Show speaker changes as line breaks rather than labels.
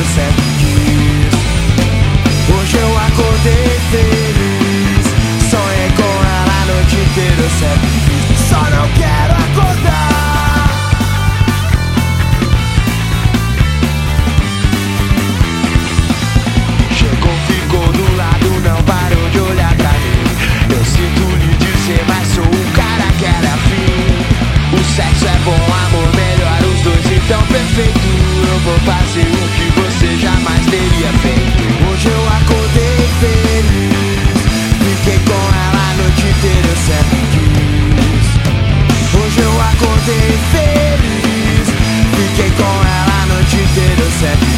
percent. ser feliz. Fiquei com ela a noite inteira, sempre.